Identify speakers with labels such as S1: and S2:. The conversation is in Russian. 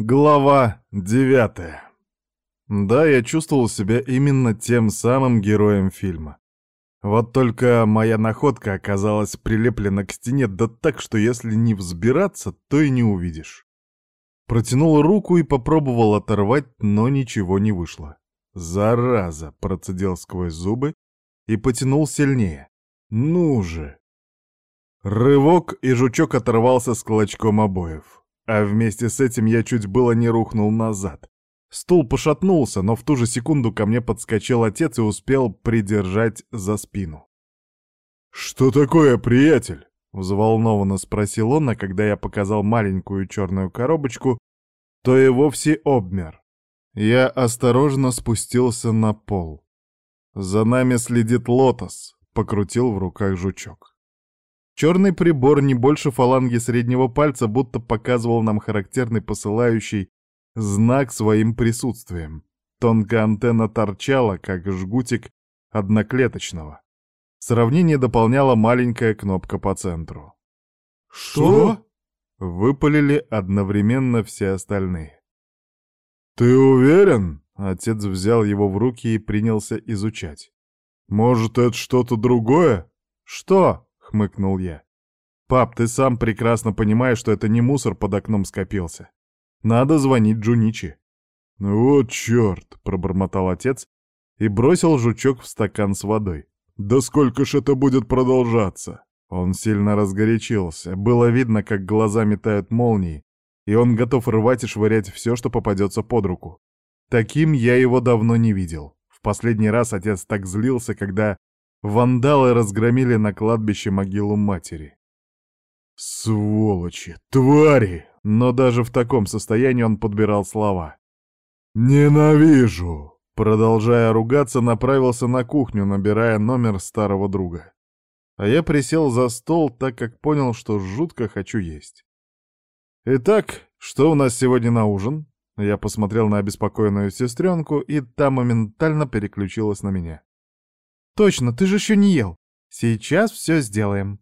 S1: Глава девятая. Да, я чувствовал себя именно тем самым героем фильма. Вот только моя находка оказалась прилеплена к стене, да так, что если не взбираться, то и не увидишь. Протянул руку и попробовал оторвать, но ничего не вышло. «Зараза!» — процедил сквозь зубы и потянул сильнее. «Ну же!» Рывок, и жучок оторвался с клочком обоев. А вместе с этим я чуть было не рухнул назад. Стул пошатнулся, но в ту же секунду ко мне подскочил отец и успел придержать за спину. «Что такое, приятель?» — взволнованно спросил он, а когда я показал маленькую черную коробочку, то и вовсе обмер. Я осторожно спустился на пол. «За нами следит лотос», — покрутил в руках жучок. Черный прибор не больше фаланги среднего пальца будто показывал нам характерный посылающий знак своим присутствием. Тонкая антенна торчала, как жгутик одноклеточного. Сравнение дополняла маленькая кнопка по центру.
S2: «Что?»
S1: — выпалили одновременно все остальные. «Ты уверен?» — отец взял его в руки и принялся изучать. «Может, это что-то другое?» «Что?» — хмыкнул я. «Пап, ты сам прекрасно понимаешь, что это не мусор под окном скопился. Надо звонить Джуничи». «Вот черт!» — пробормотал отец и бросил жучок в стакан с водой. «Да сколько ж это будет продолжаться?» Он сильно разгорячился. Было видно, как глаза метают молнии, и он готов рвать и швырять все, что попадется под руку. Таким я его давно не видел. В последний раз отец так злился, когда Вандалы разгромили на кладбище могилу матери. Сволочи, твари! Но даже в таком состоянии он подбирал слова. «Ненавижу!» Продолжая ругаться, направился на кухню, набирая номер старого друга. А я присел за стол, так как понял, что жутко хочу есть. «Итак, что у нас сегодня на ужин?» Я посмотрел на обеспокоенную сестренку, и та моментально переключилась на меня.
S2: Точно, ты же еще не ел. Сейчас все сделаем.